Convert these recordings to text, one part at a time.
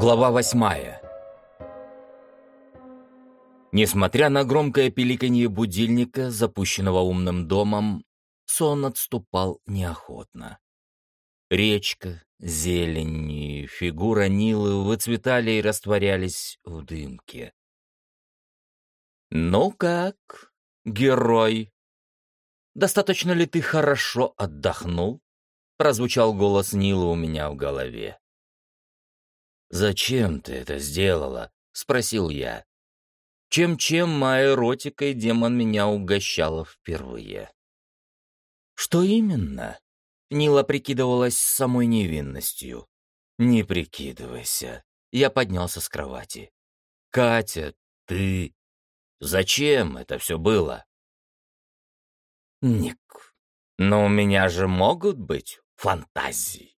Глава восьмая Несмотря на громкое пиликанье будильника, запущенного умным домом, сон отступал неохотно. Речка, зелень и фигура Нилы выцветали и растворялись в дымке. «Ну как, герой? Достаточно ли ты хорошо отдохнул?» Прозвучал голос Нилы у меня в голове. «Зачем ты это сделала?» — спросил я. Чем-чем, а эротикой демон меня угощала впервые. «Что именно?» — Нила прикидывалась самой невинностью. «Не прикидывайся». Я поднялся с кровати. «Катя, ты... Зачем это все было?» «Ник, но у меня же могут быть фантазии.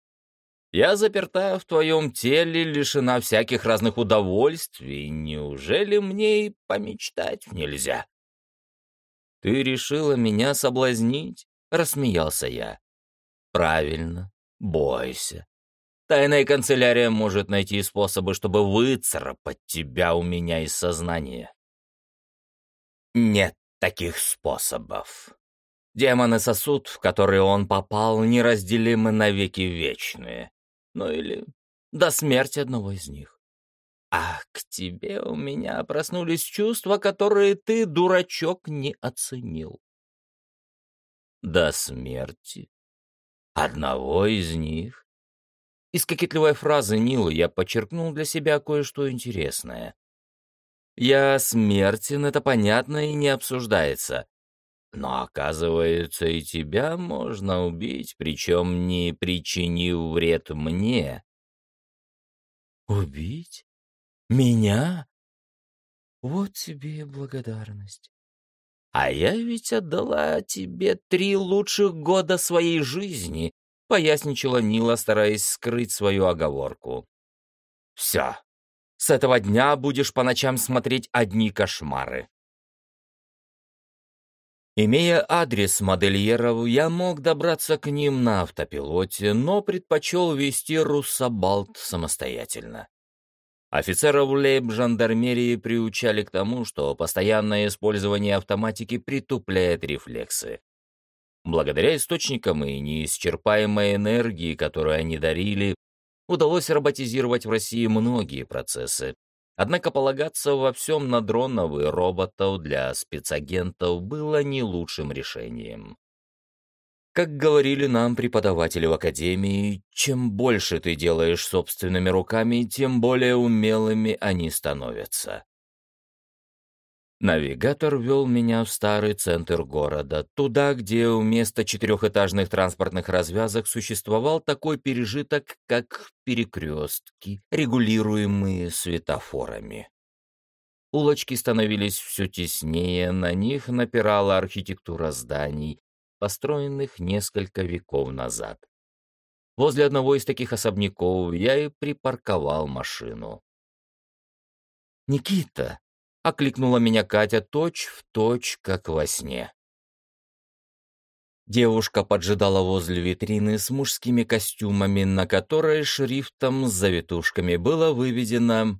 Я заперта в твоем теле, лишена всяких разных удовольствий. Неужели мне и помечтать нельзя? Ты решила меня соблазнить? Рассмеялся я. Правильно, бойся. Тайная канцелярия может найти способы, чтобы выцарапать тебя у меня из сознания. Нет таких способов. Демоны сосуд, в который он попал, неразделимы навеки вечные ну или до смерти одного из них. А к тебе у меня проснулись чувства, которые ты, дурачок, не оценил. До смерти? Одного из них? Из кокетливой фразы Нилы я подчеркнул для себя кое-что интересное. Я смертен, это понятно и не обсуждается. Но, оказывается, и тебя можно убить, причем не причинив вред мне. Убить? Меня? Вот тебе и благодарность. А я ведь отдала тебе три лучших года своей жизни, поясничала Нила, стараясь скрыть свою оговорку. Все. С этого дня будешь по ночам смотреть одни кошмары. Имея адрес модельеров, я мог добраться к ним на автопилоте, но предпочел вести Руссобалт самостоятельно. Офицеров лейб-жандармерии приучали к тому, что постоянное использование автоматики притупляет рефлексы. Благодаря источникам и неисчерпаемой энергии, которую они дарили, удалось роботизировать в России многие процессы, Однако полагаться во всем на дронов и роботов для спецагентов было не лучшим решением. Как говорили нам преподаватели в академии, чем больше ты делаешь собственными руками, тем более умелыми они становятся. Навигатор вел меня в старый центр города, туда, где вместо четырехэтажных транспортных развязок существовал такой пережиток, как перекрестки, регулируемые светофорами. Улочки становились все теснее, на них напирала архитектура зданий, построенных несколько веков назад. Возле одного из таких особняков я и припарковал машину. «Никита!» — окликнула меня Катя точь в точь, как во сне. Девушка поджидала возле витрины с мужскими костюмами, на которой шрифтом с завитушками было выведено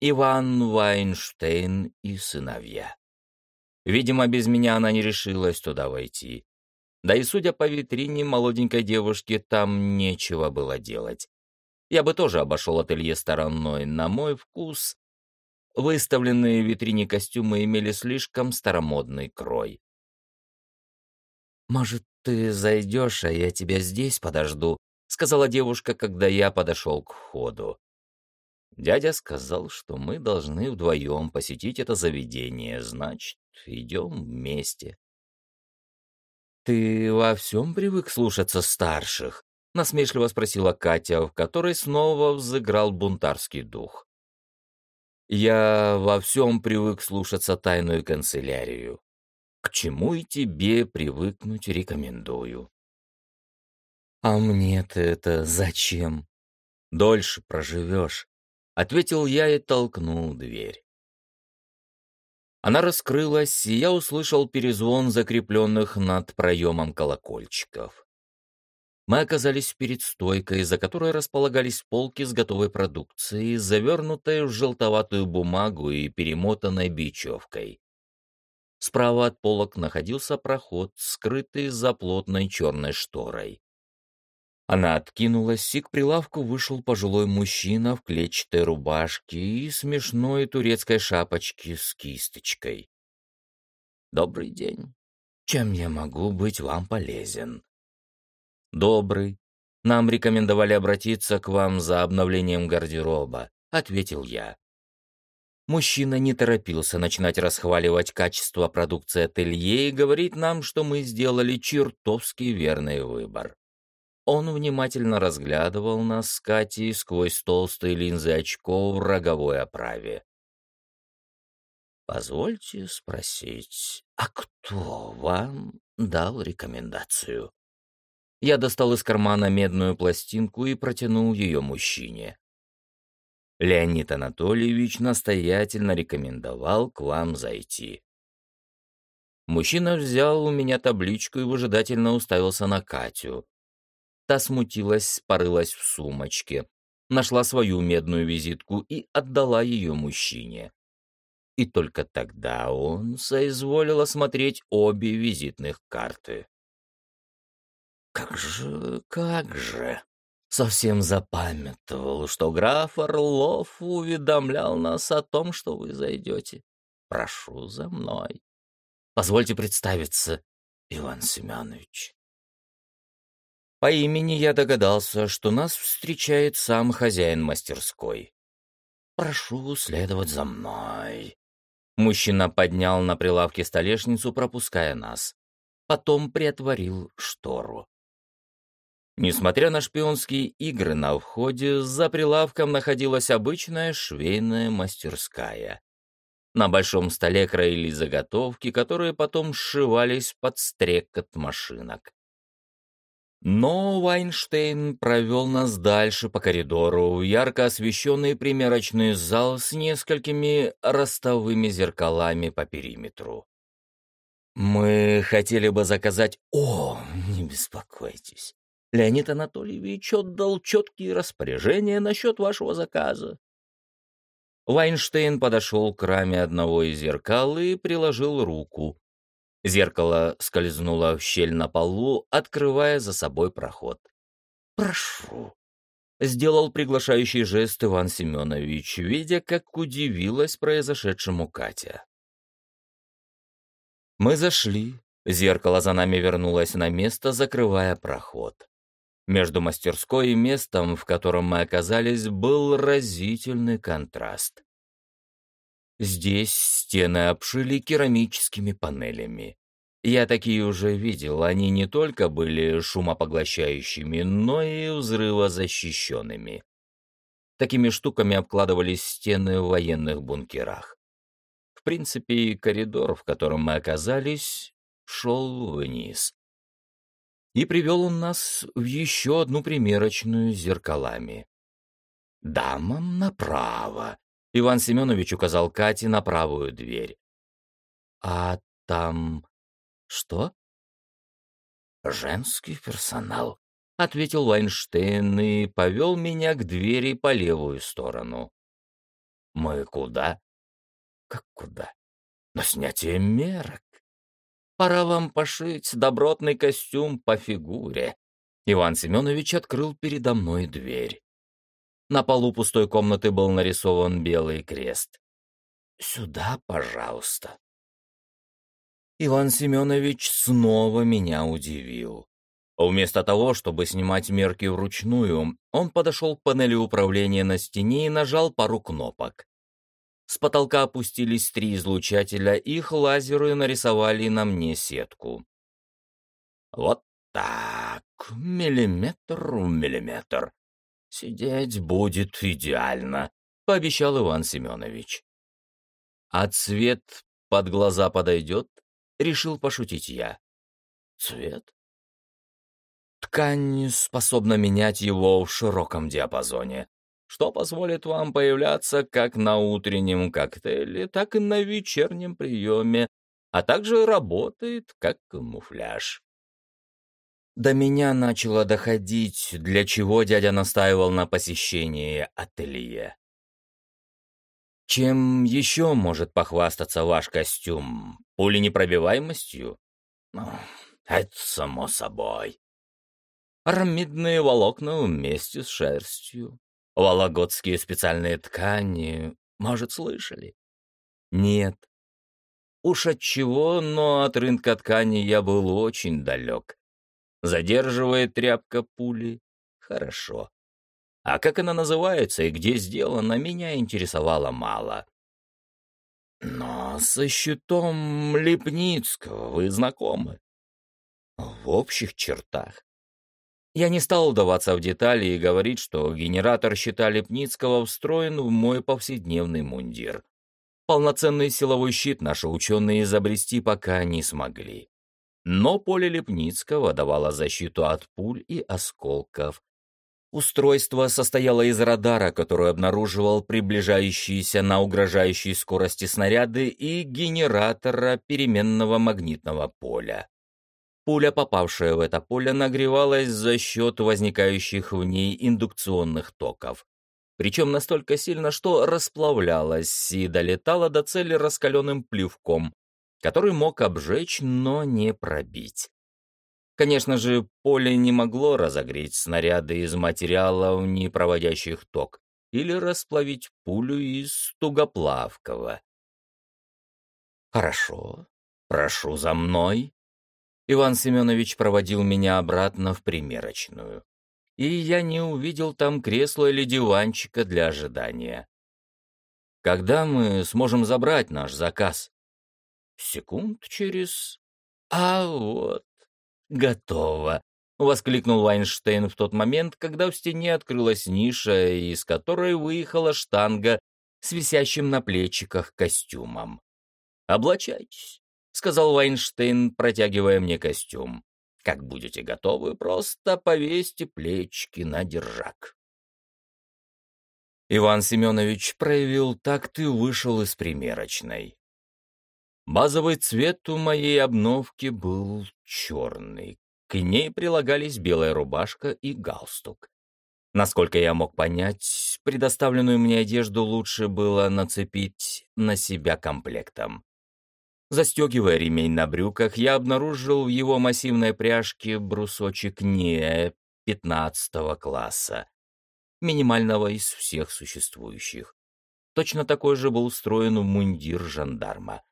«Иван Вайнштейн и сыновья». Видимо, без меня она не решилась туда войти. Да и, судя по витрине молоденькой девушки, там нечего было делать. Я бы тоже обошел ателье стороной. На мой вкус, Выставленные в витрине костюмы имели слишком старомодный крой. «Может, ты зайдешь, а я тебя здесь подожду?» — сказала девушка, когда я подошел к входу. Дядя сказал, что мы должны вдвоем посетить это заведение, значит, идем вместе. «Ты во всем привык слушаться старших?» — насмешливо спросила Катя, в которой снова взыграл бунтарский дух. Я во всем привык слушаться тайную канцелярию. К чему и тебе привыкнуть рекомендую. А мне-то это зачем? Дольше проживешь, — ответил я и толкнул дверь. Она раскрылась, и я услышал перезвон закрепленных над проемом колокольчиков. Мы оказались перед стойкой, за которой располагались полки с готовой продукцией, завернутой в желтоватую бумагу и перемотанной бечевкой. Справа от полок находился проход, скрытый за плотной черной шторой. Она откинулась, и к прилавку вышел пожилой мужчина в клетчатой рубашке и смешной турецкой шапочке с кисточкой. «Добрый день. Чем я могу быть вам полезен?» «Добрый. Нам рекомендовали обратиться к вам за обновлением гардероба», — ответил я. Мужчина не торопился начинать расхваливать качество продукции ателье и говорить нам, что мы сделали чертовски верный выбор. Он внимательно разглядывал нас с Катей сквозь толстые линзы очков в роговой оправе. «Позвольте спросить, а кто вам дал рекомендацию?» Я достал из кармана медную пластинку и протянул ее мужчине. Леонид Анатольевич настоятельно рекомендовал к вам зайти. Мужчина взял у меня табличку и выжидательно уставился на Катю. Та смутилась, порылась в сумочке, нашла свою медную визитку и отдала ее мужчине. И только тогда он соизволил осмотреть обе визитных карты. «Как же, как же!» Совсем запамятовал, что граф Орлов уведомлял нас о том, что вы зайдете. Прошу за мной. Позвольте представиться, Иван Семенович. По имени я догадался, что нас встречает сам хозяин мастерской. «Прошу следовать за мной». Мужчина поднял на прилавке столешницу, пропуская нас. Потом приотворил штору. Несмотря на шпионские игры на входе, за прилавком находилась обычная швейная мастерская. На большом столе краили заготовки, которые потом сшивались под стрекот машинок. Но Вайнштейн провел нас дальше по коридору в ярко освещенный примерочный зал с несколькими ростовыми зеркалами по периметру. «Мы хотели бы заказать...» «О, не беспокойтесь. Леонид Анатольевич отдал четкие распоряжения насчет вашего заказа». Вайнштейн подошел к раме одного из зеркал и приложил руку. Зеркало скользнуло в щель на полу, открывая за собой проход. «Прошу», — сделал приглашающий жест Иван Семенович, видя, как удивилась произошедшему Катя. Мы зашли. Зеркало за нами вернулось на место, закрывая проход. Между мастерской и местом, в котором мы оказались, был разительный контраст. Здесь стены обшили керамическими панелями. Я такие уже видел, они не только были шумопоглощающими, но и взрывозащищенными. Такими штуками обкладывались стены в военных бункерах. В принципе, коридор, в котором мы оказались, шел вниз. И привел он нас в еще одну примерочную с зеркалами. «Дамам направо», Иван Семенович указал Кате на правую дверь. «А там... что?» «Женский персонал», — ответил Вайнштейн и повел меня к двери по левую сторону. «Мы куда?» «Как куда?» «На снятие мерок. Пора вам пошить добротный костюм по фигуре». Иван Семенович открыл передо мной дверь. На полу пустой комнаты был нарисован белый крест. «Сюда, пожалуйста». Иван Семенович снова меня удивил. Вместо того, чтобы снимать мерки вручную, он подошел к панели управления на стене и нажал пару кнопок. С потолка опустились три излучателя, их лазеры нарисовали на мне сетку. Вот так, миллиметр в миллиметр. «Сидеть будет идеально», — пообещал Иван Семенович. «А цвет под глаза подойдет?» — решил пошутить я. «Цвет?» Ткань способна менять его в широком диапазоне, что позволит вам появляться как на утреннем коктейле, так и на вечернем приеме, а также работает как камуфляж. До меня начало доходить, для чего дядя настаивал на посещении ателье. Чем еще может похвастаться ваш костюм? Пуленепробиваемостью? Ну, это само собой. Армидные волокна вместе с шерстью. Вологодские специальные ткани, может, слышали? Нет. Уж от чего, но от рынка ткани я был очень далек. Задерживает тряпка пули? Хорошо. А как она называется и где сделана, меня интересовало мало. Но со щитом Лепницкого вы знакомы? В общих чертах. Я не стал вдаваться в детали и говорить, что генератор щита Лепницкого встроен в мой повседневный мундир. Полноценный силовой щит наши ученые изобрести пока не смогли. Но поле Лепницкого давало защиту от пуль и осколков, Устройство состояло из радара, который обнаруживал приближающиеся на угрожающей скорости снаряды, и генератора переменного магнитного поля. Пуля, попавшая в это поле, нагревалась за счет возникающих в ней индукционных токов. Причем настолько сильно, что расплавлялась и долетала до цели раскаленным плевком, который мог обжечь, но не пробить. Конечно же, поле не могло разогреть снаряды из материалов, не проводящих ток, или расплавить пулю из тугоплавкого. «Хорошо, прошу за мной». Иван Семенович проводил меня обратно в примерочную, и я не увидел там кресла или диванчика для ожидания. «Когда мы сможем забрать наш заказ?» «Секунд через...» «А вот, «Готово!» — воскликнул Вайнштейн в тот момент, когда в стене открылась ниша, из которой выехала штанга с висящим на плечиках костюмом. «Облачайтесь», — сказал Вайнштейн, протягивая мне костюм. «Как будете готовы, просто повесьте плечики на держак». Иван Семенович проявил такт и вышел из примерочной. Базовый цвет у моей обновки был черный. К ней прилагались белая рубашка и галстук. Насколько я мог понять, предоставленную мне одежду лучше было нацепить на себя комплектом. Застегивая ремень на брюках, я обнаружил в его массивной пряжке брусочек НИЭ 15 класса, минимального из всех существующих. Точно такой же был устроен в мундир жандарма.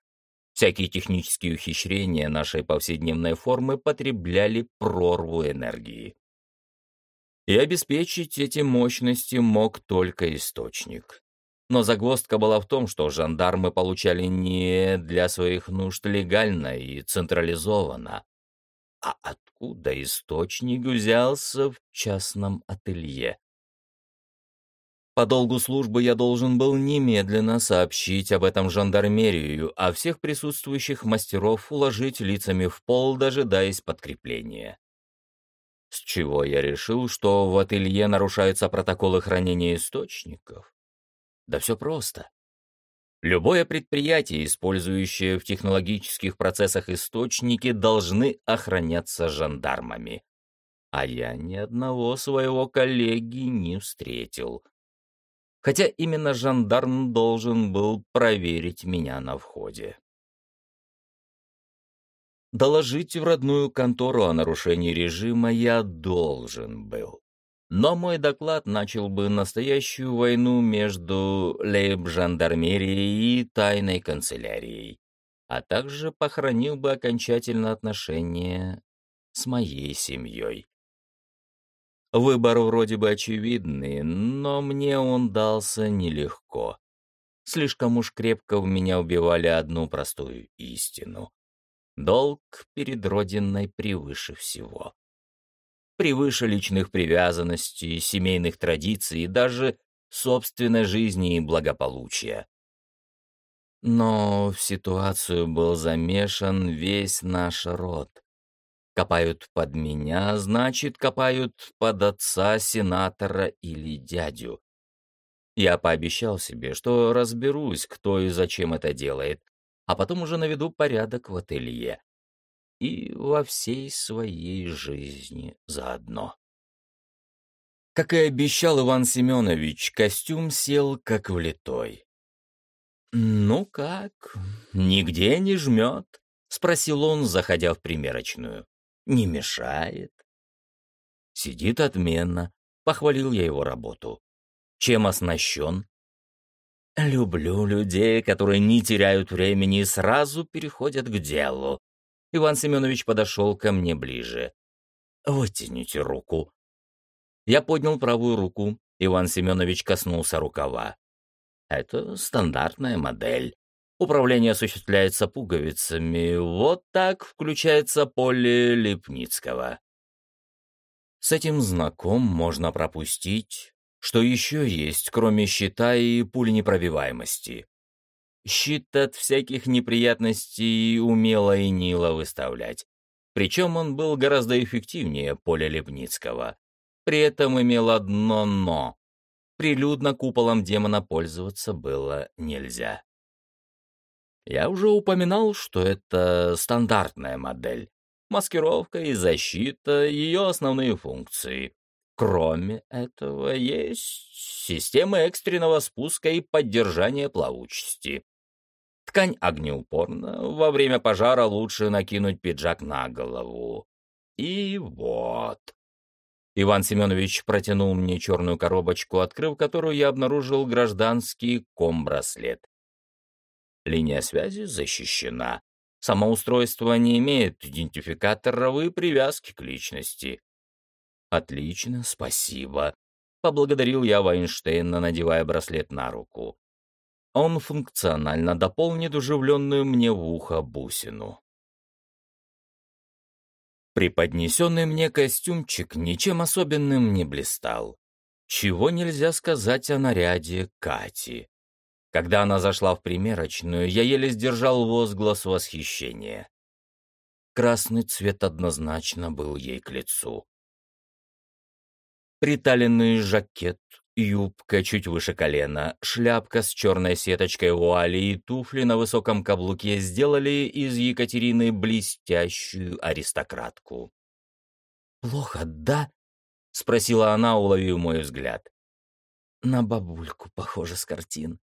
Всякие технические ухищрения нашей повседневной формы потребляли прорву энергии. И обеспечить эти мощности мог только источник. Но загвоздка была в том, что жандармы получали не для своих нужд легально и централизованно. А откуда источник взялся в частном ателье? По долгу службы я должен был немедленно сообщить об этом жандармерию, а всех присутствующих мастеров уложить лицами в пол, дожидаясь подкрепления. С чего я решил, что в ателье нарушаются протоколы хранения источников? Да все просто. Любое предприятие, использующее в технологических процессах источники, должны охраняться жандармами. А я ни одного своего коллеги не встретил хотя именно жандарм должен был проверить меня на входе. Доложить в родную контору о нарушении режима я должен был. Но мой доклад начал бы настоящую войну между лейб-жандармерией и тайной канцелярией, а также похоронил бы окончательно отношения с моей семьей. Выбор вроде бы очевидный, но мне он дался нелегко. Слишком уж крепко в меня убивали одну простую истину. Долг перед Родиной превыше всего. Превыше личных привязанностей, семейных традиций и даже собственной жизни и благополучия. Но в ситуацию был замешан весь наш род. Копают под меня, значит, копают под отца, сенатора или дядю. Я пообещал себе, что разберусь, кто и зачем это делает, а потом уже наведу порядок в ателье. И во всей своей жизни заодно. Как и обещал Иван Семенович, костюм сел как влитой. «Ну как, нигде не жмет?» — спросил он, заходя в примерочную. «Не мешает?» «Сидит отменно», — похвалил я его работу. «Чем оснащен?» «Люблю людей, которые не теряют времени и сразу переходят к делу». Иван Семенович подошел ко мне ближе. «Вытяните руку». Я поднял правую руку. Иван Семенович коснулся рукава. Это стандартная модель. Управление осуществляется пуговицами. Вот так включается поле Лепницкого. С этим знаком можно пропустить, что еще есть, кроме щита и пуленепробиваемости. Щит от всяких неприятностей умело и нило выставлять. Причем он был гораздо эффективнее поля Лепницкого. При этом имел одно «но». Прилюдно куполом демона пользоваться было нельзя. Я уже упоминал, что это стандартная модель. Маскировка и защита — ее основные функции. Кроме этого, есть система экстренного спуска и поддержания плавучести. Ткань огнеупорна, во время пожара лучше накинуть пиджак на голову. И вот. Иван Семенович протянул мне черную коробочку, открыв которую я обнаружил гражданский комбраслет. Линия связи защищена. Само устройство не имеет идентификаторов и привязки к личности. Отлично, спасибо. Поблагодарил я Вайнштейна, надевая браслет на руку. Он функционально дополнит уживленную мне в ухо бусину. Преподнесенный мне костюмчик ничем особенным не блистал. Чего нельзя сказать о наряде Кати. Когда она зашла в примерочную, я еле сдержал возглас восхищения. Красный цвет однозначно был ей к лицу. Приталенный жакет, юбка чуть выше колена, шляпка с черной сеточкой вуали и туфли на высоком каблуке сделали из Екатерины блестящую аристократку. «Плохо, да?» — спросила она, уловив мой взгляд. «На бабульку, похоже, с картин.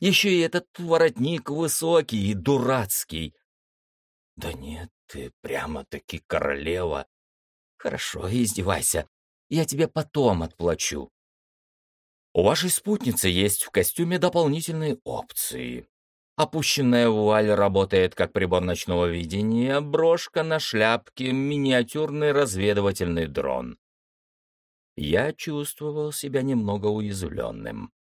Еще и этот воротник высокий и дурацкий. Да нет, ты прямо-таки королева. Хорошо, издевайся. Я тебе потом отплачу. У вашей спутницы есть в костюме дополнительные опции. Опущенная вуаль работает как прибор ночного видения, брошка на шляпке, миниатюрный разведывательный дрон. Я чувствовал себя немного уязвленным.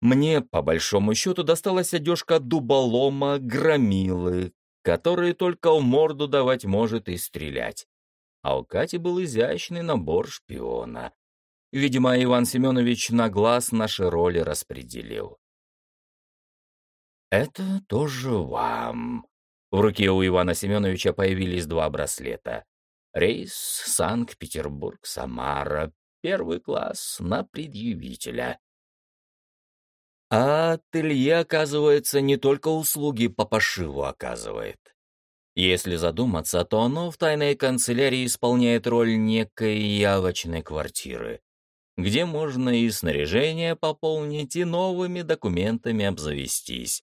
Мне, по большому счету, досталась одежка дуболома громилы, который только в морду давать может и стрелять. А у Кати был изящный набор шпиона. Видимо, Иван Семенович на глаз наши роли распределил. «Это тоже вам». В руке у Ивана Семеновича появились два браслета. Рейс Санкт-Петербург-Самара. Первый класс на предъявителя. А ателье, оказывается, не только услуги по пошиву оказывает. Если задуматься, то оно в тайной канцелярии исполняет роль некой явочной квартиры, где можно и снаряжение пополнить, и новыми документами обзавестись.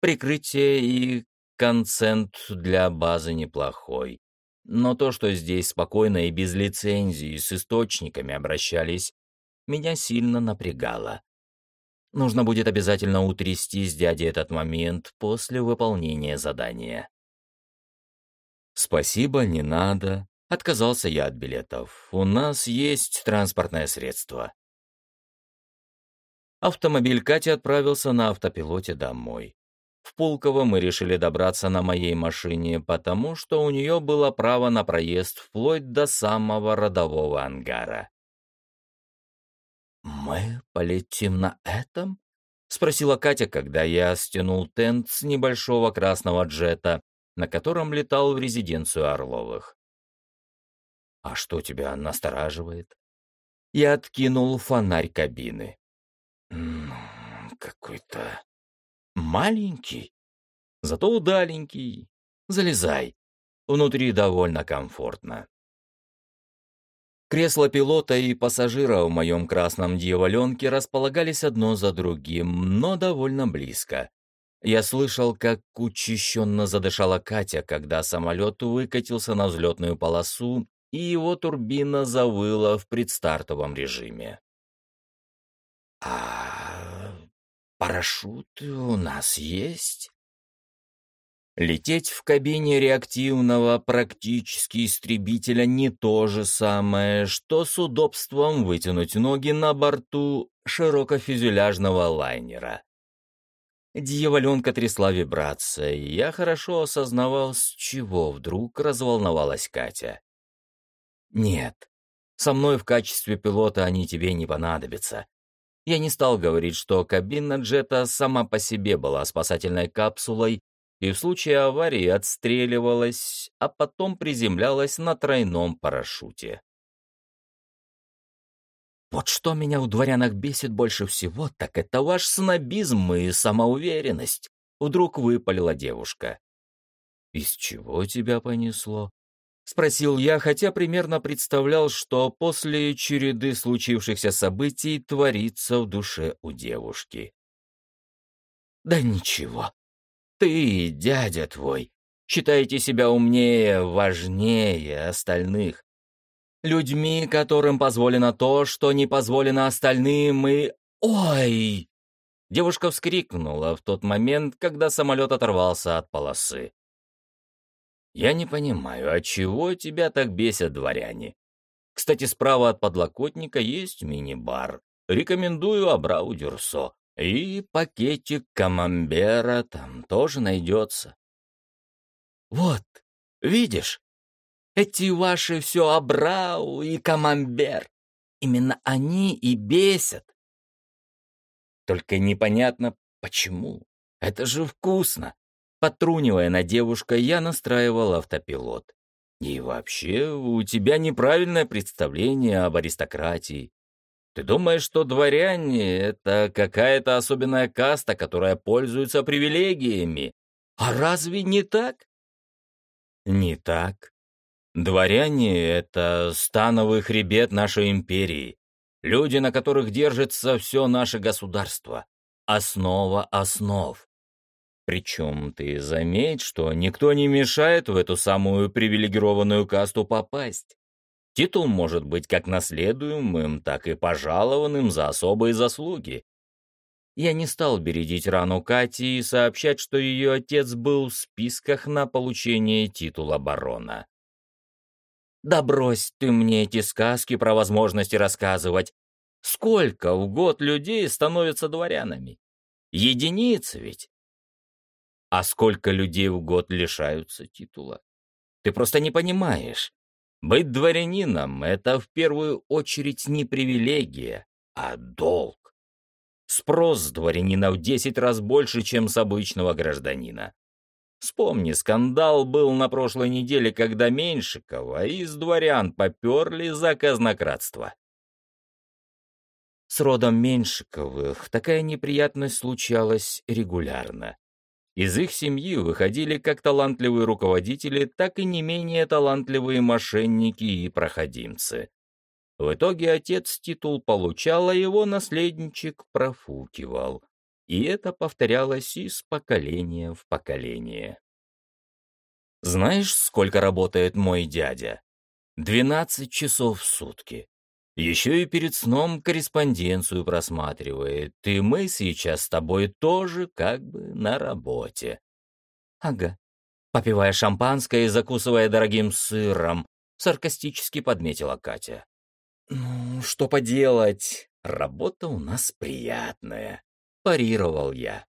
Прикрытие и концент для базы неплохой. Но то, что здесь спокойно и без лицензии с источниками обращались, меня сильно напрягало. Нужно будет обязательно утрясти с дядей этот момент после выполнения задания. «Спасибо, не надо», — отказался я от билетов. «У нас есть транспортное средство». Автомобиль Кати отправился на автопилоте домой. В Пулково мы решили добраться на моей машине, потому что у нее было право на проезд вплоть до самого родового ангара. «Мы полетим на этом?» — спросила Катя, когда я стянул тент с небольшого красного джета, на котором летал в резиденцию Орловых. «А что тебя настораживает?» Я откинул фонарь кабины. «Какой-то маленький, зато удаленький. Залезай». Внутри довольно комфортно. Кресла пилота и пассажира в моем красном дьяволенке располагались одно за другим, но довольно близко. Я слышал, как учащенно задышала Катя, когда самолет выкатился на взлетную полосу, и его турбина завыла в предстартовом режиме. «А парашюты у нас есть?» Лететь в кабине реактивного практически истребителя не то же самое, что с удобством вытянуть ноги на борту широкофюзеляжного лайнера. Дьяволенка трясла вибрация, и я хорошо осознавал, с чего вдруг разволновалась Катя. «Нет, со мной в качестве пилота они тебе не понадобятся». Я не стал говорить, что кабина джета сама по себе была спасательной капсулой, и в случае аварии отстреливалась, а потом приземлялась на тройном парашюте. Вот что меня у дворянах бесит больше всего, так это ваш снобизм и самоуверенность, вдруг выпалила девушка. Из чего тебя понесло? Спросил я, хотя примерно представлял, что после череды случившихся событий творится в душе у девушки. «Да ничего», ты, дядя твой, считаете себя умнее, важнее остальных. Людьми, которым позволено то, что не позволено остальным, и... Ой! Девушка вскрикнула в тот момент, когда самолет оторвался от полосы. «Я не понимаю, а чего тебя так бесят дворяне? Кстати, справа от подлокотника есть мини-бар. Рекомендую Абрау Дюрсо. И пакетик камамбера там тоже найдется. Вот, видишь, эти ваши все абрау и камамбер, именно они и бесят. Только непонятно, почему. Это же вкусно. Потрунивая на девушка, я настраивал автопилот. И вообще, у тебя неправильное представление об аристократии. Ты думаешь, что дворяне — это какая-то особенная каста, которая пользуется привилегиями? А разве не так? Не так. Дворяне — это становый хребет нашей империи, люди, на которых держится все наше государство, основа основ. Причем ты заметь, что никто не мешает в эту самую привилегированную касту попасть. Титул может быть как наследуемым, так и пожалованным за особые заслуги. Я не стал бередить рану Кати и сообщать, что ее отец был в списках на получение титула барона. «Да брось ты мне эти сказки про возможности рассказывать. Сколько в год людей становятся дворянами? Единицы ведь. А сколько людей в год лишаются титула? Ты просто не понимаешь. Быть дворянином — это в первую очередь не привилегия, а долг. Спрос с дворянина в десять раз больше, чем с обычного гражданина. Вспомни, скандал был на прошлой неделе, когда Меньшикова из дворян поперли за казнократство. С родом Меньшиковых такая неприятность случалась регулярно. Из их семьи выходили как талантливые руководители, так и не менее талантливые мошенники и проходимцы. В итоге отец титул получал, а его наследничек профукивал. И это повторялось из поколения в поколение. Знаешь, сколько работает мой дядя? Двенадцать часов в сутки. Еще и перед сном корреспонденцию просматривает, и мы сейчас с тобой тоже как бы на работе. Ага. Попивая шампанское и закусывая дорогим сыром, саркастически подметила Катя. Ну, что поделать, работа у нас приятная, парировал я.